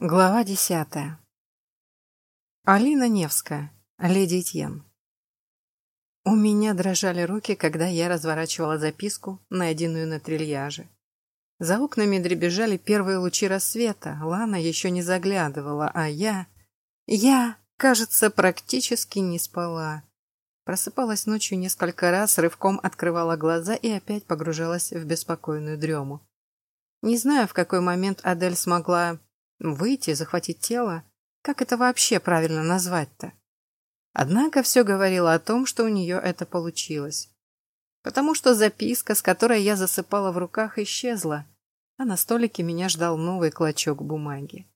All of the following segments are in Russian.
Глава десятая. Алина Невская, леди Тьен. У меня дрожали руки, когда я разворачивала записку, найденную на трильяже. За окнами дребезжали первые лучи рассвета, Лана еще не заглядывала, а я... Я, кажется, практически не спала. Просыпалась ночью несколько раз, рывком открывала глаза и опять погружалась в беспокойную дрему. Не знаю, в какой момент Адель смогла Выйти, захватить тело? Как это вообще правильно назвать-то? Однако все говорило о том, что у нее это получилось. Потому что записка, с которой я засыпала в руках, исчезла, а на столике меня ждал новый клочок бумаги.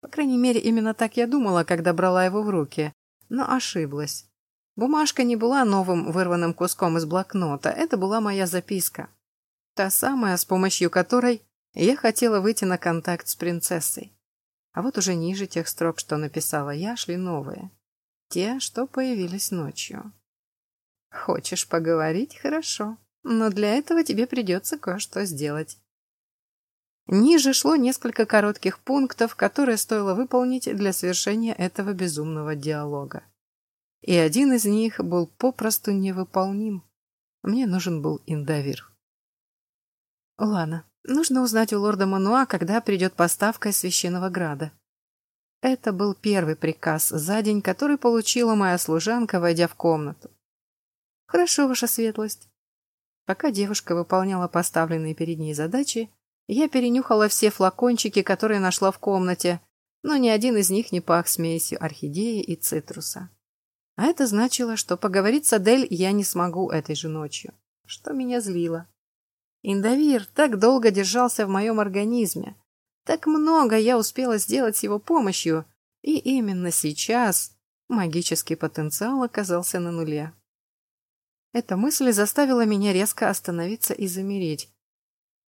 По крайней мере, именно так я думала, когда брала его в руки, но ошиблась. Бумажка не была новым вырванным куском из блокнота, это была моя записка. Та самая, с помощью которой я хотела выйти на контакт с принцессой. А вот уже ниже тех строк, что написала я, шли новые. Те, что появились ночью. Хочешь поговорить? Хорошо. Но для этого тебе придется кое-что сделать. Ниже шло несколько коротких пунктов, которые стоило выполнить для совершения этого безумного диалога. И один из них был попросту невыполним. Мне нужен был индавир. Лана, Нужно узнать у лорда Мануа, когда придет поставка Священного Града. Это был первый приказ за день, который получила моя служанка, войдя в комнату. Хорошо, ваша светлость. Пока девушка выполняла поставленные перед ней задачи, я перенюхала все флакончики, которые нашла в комнате, но ни один из них не пах смесью орхидеи и цитруса. А это значило, что поговорить с Адель я не смогу этой же ночью, что меня злило. Индавир так долго держался в моем организме. Так много я успела сделать с его помощью. И именно сейчас магический потенциал оказался на нуле. Эта мысль заставила меня резко остановиться и замереть.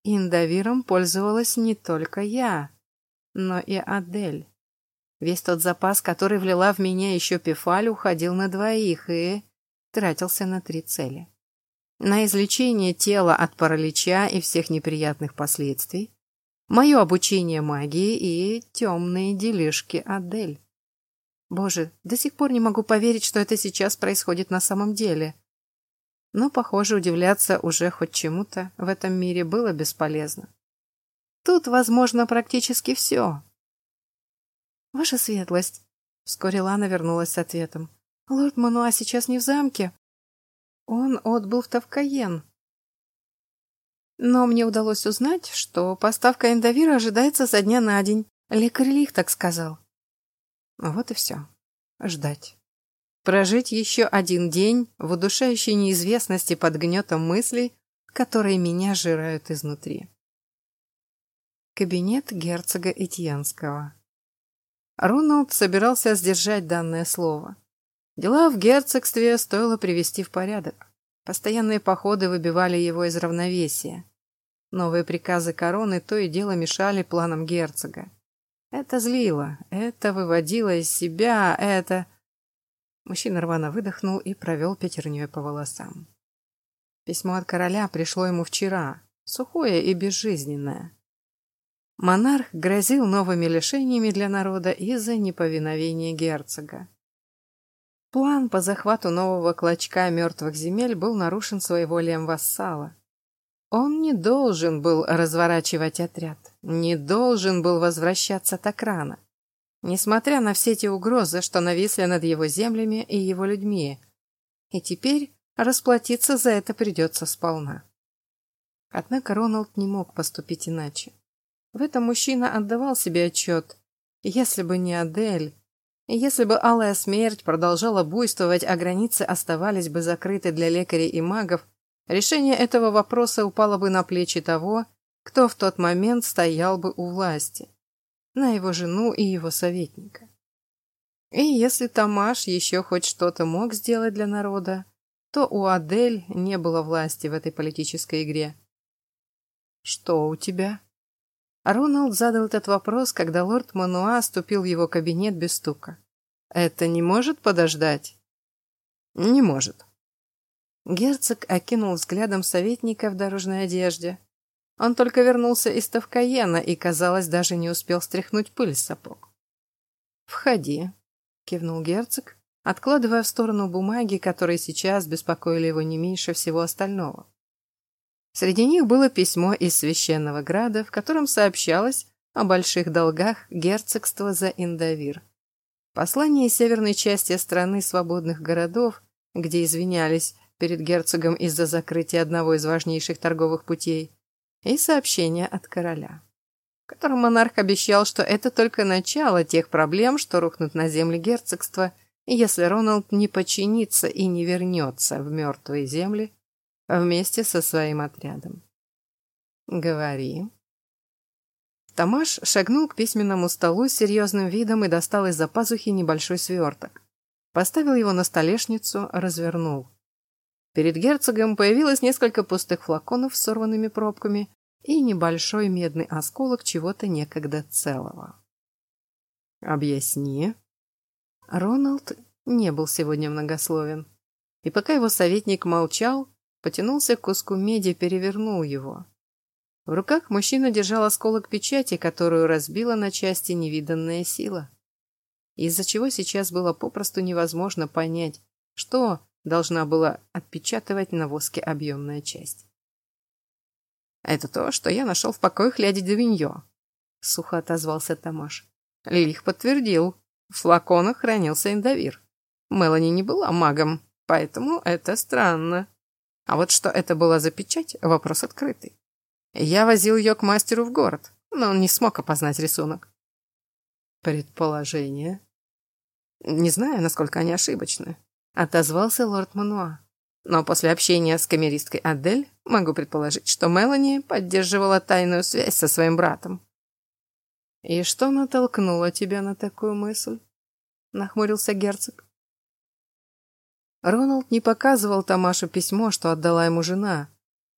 Индавиром пользовалась не только я, но и Адель. Весь тот запас, который влила в меня еще Пефаль, уходил на двоих и тратился на три цели на излечение тела от паралича и всех неприятных последствий, мое обучение магии и темные делишки Адель. Боже, до сих пор не могу поверить, что это сейчас происходит на самом деле. Но, похоже, удивляться уже хоть чему-то в этом мире было бесполезно. Тут возможно практически все. Ваша светлость, вскоре Лана вернулась с ответом. Лорд Мануа сейчас не в замке, он отбыл в Тавкаен. Но мне удалось узнать, что поставка эндовира ожидается за дня на день. Лекарь Лих так сказал. Вот и все. Ждать. Прожить еще один день в удушающей неизвестности под гнетом мыслей, которые меня жирают изнутри. Кабинет герцога Этьянского. Роналд собирался сдержать данное слово. Дела в герцогстве стоило привести в порядок. Постоянные походы выбивали его из равновесия. Новые приказы короны то и дело мешали планам герцога. Это злило, это выводило из себя, это... Мужчина рвано выдохнул и провел пятерней по волосам. Письмо от короля пришло ему вчера, сухое и безжизненное. Монарх грозил новыми лишениями для народа из-за неповиновения герцога. План по захвату нового клочка мертвых земель был нарушен своеволием вассала. Он не должен был разворачивать отряд, не должен был возвращаться так рано, несмотря на все те угрозы, что нависли над его землями и его людьми. И теперь расплатиться за это придется сполна. Однако Роналд не мог поступить иначе. В этом мужчина отдавал себе отчет. Если бы не Адель, если бы алая смерть продолжала буйствовать, а границы оставались бы закрыты для лекарей и магов, решение этого вопроса упало бы на плечи того, кто в тот момент стоял бы у власти, на его жену и его советника. И если Тамаш еще хоть что-то мог сделать для народа, то у Адель не было власти в этой политической игре. «Что у тебя?» Роналд задал этот вопрос, когда лорд Мануа ступил в его кабинет без стука. «Это не может подождать?» «Не может». Герцог окинул взглядом советника в дорожной одежде. Он только вернулся из Тавкаена и, казалось, даже не успел стряхнуть пыль с сапог. «Входи», — кивнул герцог, откладывая в сторону бумаги, которые сейчас беспокоили его не меньше всего остального. Среди них было письмо из Священного Града, в котором сообщалось о больших долгах герцогства за Индавир. Послание из северной части страны свободных городов, где извинялись перед герцогом из-за закрытия одного из важнейших торговых путей, и сообщение от короля, в котором монарх обещал, что это только начало тех проблем, что рухнут на земли герцогства, если Роналд не подчинится и не вернется в мертвые земли вместе со своим отрядом. «Говори». Тамаш шагнул к письменному столу с серьезным видом и достал из-за пазухи небольшой сверток. Поставил его на столешницу, развернул. Перед герцогом появилось несколько пустых флаконов с сорванными пробками и небольшой медный осколок чего-то некогда целого. «Объясни». Роналд не был сегодня многословен. И пока его советник молчал, потянулся к куску меди, перевернул его. В руках мужчина держал осколок печати, которую разбила на части невиданная сила. Из-за чего сейчас было попросту невозможно понять, что должна была отпечатывать на воске объемная часть. «Это то, что я нашел в покоях леди Девиньо», — сухо отозвался Тамаш. Лилих подтвердил, в флаконах хранился индовир. Мелани не была магом, поэтому это странно. А вот что это была за печать, вопрос открытый. Я возил ее к мастеру в город, но он не смог опознать рисунок. Предположение? Не знаю, насколько они ошибочны. Отозвался лорд Мануа. Но после общения с камеристкой Адель могу предположить, что Мелани поддерживала тайную связь со своим братом. «И что натолкнуло тебя на такую мысль?» — нахмурился герцог. Роналд не показывал Тамашу письмо, что отдала ему жена.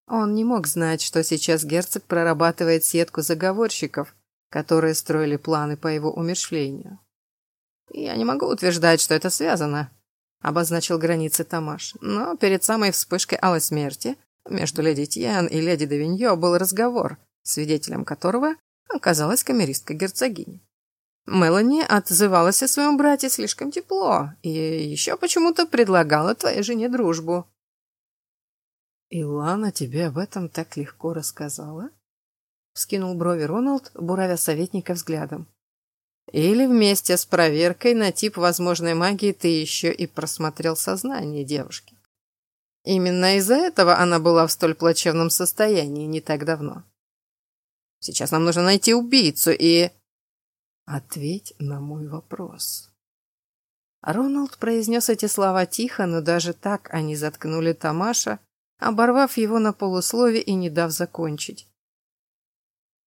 Он не мог знать, что сейчас герцог прорабатывает сетку заговорщиков, которые строили планы по его умершлению. «Я не могу утверждать, что это связано», — обозначил границы Тамаш. «Но перед самой вспышкой алой смерти между леди Тьен и леди Давиньо был разговор, свидетелем которого оказалась камеристка герцогини. Мелани отзывалась о своем брате слишком тепло и еще почему-то предлагала твоей жене дружбу. «Илана тебе об этом так легко рассказала?» — вскинул брови Роналд, буравя советника взглядом. «Или вместе с проверкой на тип возможной магии ты еще и просмотрел сознание девушки. Именно из-за этого она была в столь плачевном состоянии не так давно. Сейчас нам нужно найти убийцу и...» Ответь на мой вопрос. Роналд произнес эти слова тихо, но даже так они заткнули Тамаша, оборвав его на полуслове и не дав закончить.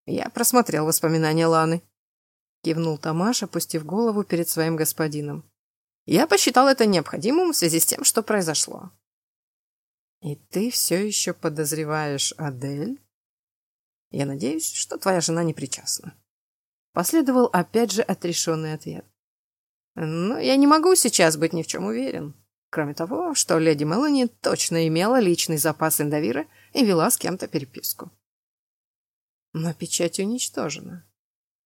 «Я просмотрел воспоминания Ланы», — кивнул Тамаш, опустив голову перед своим господином. «Я посчитал это необходимым в связи с тем, что произошло». «И ты все еще подозреваешь Адель?» «Я надеюсь, что твоя жена не причастна». Последовал опять же отрешенный ответ. Но я не могу сейчас быть ни в чем уверен. Кроме того, что леди Мелани точно имела личный запас индовира и вела с кем-то переписку. Но печать уничтожена.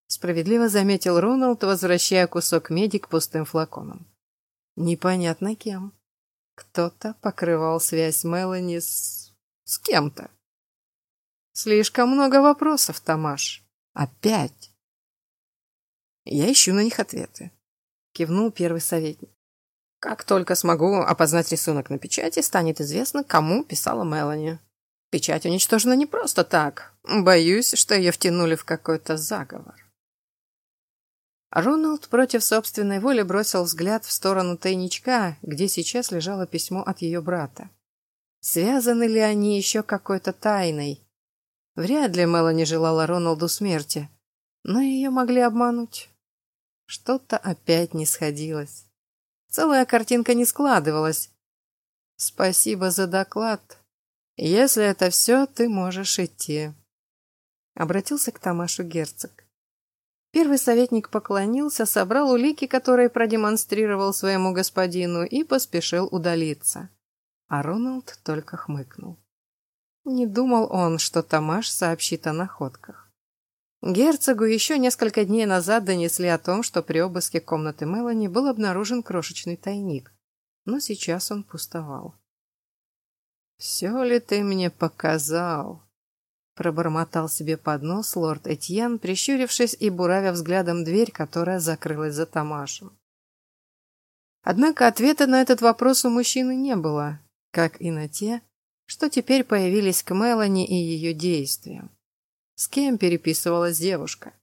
Справедливо заметил Роналд, возвращая кусок меди к пустым флаконам. Непонятно кем. Кто-то покрывал связь Мелани с... с кем-то. Слишком много вопросов, Тамаш. Опять. Я ищу на них ответы. Кивнул первый советник. Как только смогу опознать рисунок на печати, станет известно, кому писала Мелани. Печать уничтожена не просто так. Боюсь, что ее втянули в какой-то заговор. Роналд против собственной воли бросил взгляд в сторону тайничка, где сейчас лежало письмо от ее брата. Связаны ли они еще какой-то тайной? Вряд ли Мелани желала Роналду смерти, но ее могли обмануть. Что-то опять не сходилось. Целая картинка не складывалась. Спасибо за доклад. Если это все, ты можешь идти. Обратился к Тамашу герцог. Первый советник поклонился, собрал улики, которые продемонстрировал своему господину, и поспешил удалиться. А Роналд только хмыкнул. Не думал он, что Тамаш сообщит о находках. Герцогу еще несколько дней назад донесли о том, что при обыске комнаты Мелани был обнаружен крошечный тайник, но сейчас он пустовал. «Все ли ты мне показал?» Пробормотал себе под нос лорд Этьен, прищурившись и буравя взглядом дверь, которая закрылась за Тамашем. Однако ответа на этот вопрос у мужчины не было, как и на те, что теперь появились к Мелани и ее действиям. С кем переписывалась девушка?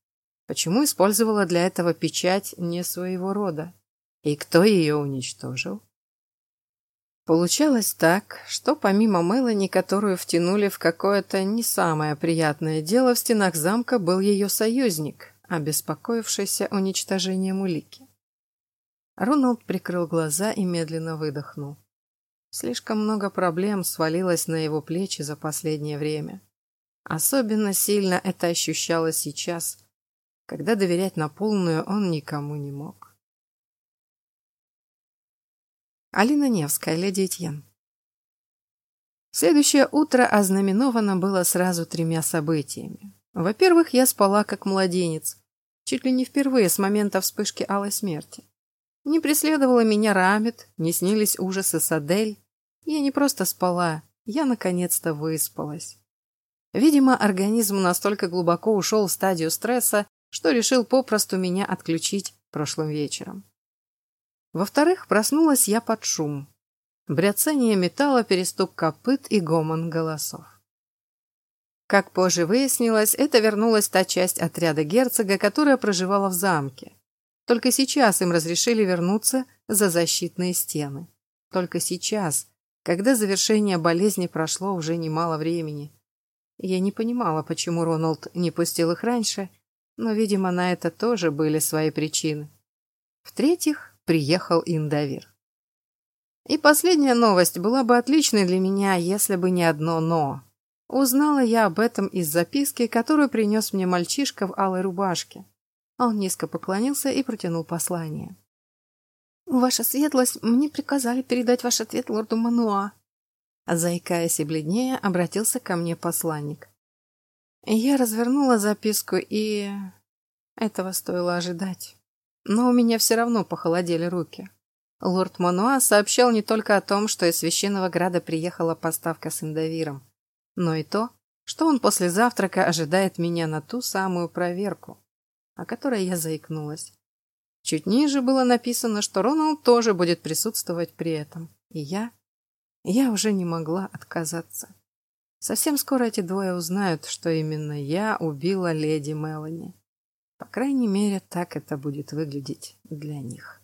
Почему использовала для этого печать не своего рода? И кто ее уничтожил? Получалось так, что помимо Мелани, которую втянули в какое-то не самое приятное дело в стенах замка, был ее союзник, обеспокоившийся уничтожением улики. Роналд прикрыл глаза и медленно выдохнул. Слишком много проблем свалилось на его плечи за последнее время. Особенно сильно это ощущалось сейчас, когда доверять на полную он никому не мог. Алина Невская, леди Этьен. Следующее утро ознаменовано было сразу тремя событиями. Во-первых, я спала как младенец, чуть ли не впервые с момента вспышки алой смерти. Не преследовала меня Рамет, не снились ужасы Садель. Я не просто спала, я наконец-то выспалась. Видимо, организм настолько глубоко ушел в стадию стресса, что решил попросту меня отключить прошлым вечером. Во-вторых, проснулась я под шум. Бряцание металла, перестук копыт и гомон голосов. Как позже выяснилось, это вернулась та часть отряда герцога, которая проживала в замке. Только сейчас им разрешили вернуться за защитные стены. Только сейчас, когда завершение болезни прошло уже немало времени. Я не понимала, почему Роналд не пустил их раньше, но, видимо, на это тоже были свои причины. В-третьих, приехал Индавир. И последняя новость была бы отличной для меня, если бы не одно «но». Узнала я об этом из записки, которую принес мне мальчишка в алой рубашке. Он низко поклонился и протянул послание. «Ваша светлость, мне приказали передать ваш ответ лорду Мануа». Заикаясь и бледнее, обратился ко мне посланник. Я развернула записку и... Этого стоило ожидать но у меня все равно похолодели руки. Лорд Мануа сообщал не только о том, что из Священного Града приехала поставка с индовиром, но и то, что он после завтрака ожидает меня на ту самую проверку, о которой я заикнулась. Чуть ниже было написано, что Роналд тоже будет присутствовать при этом, и я... Я уже не могла отказаться. Совсем скоро эти двое узнают, что именно я убила леди Мелани. По крайней мере, так это будет выглядеть для них.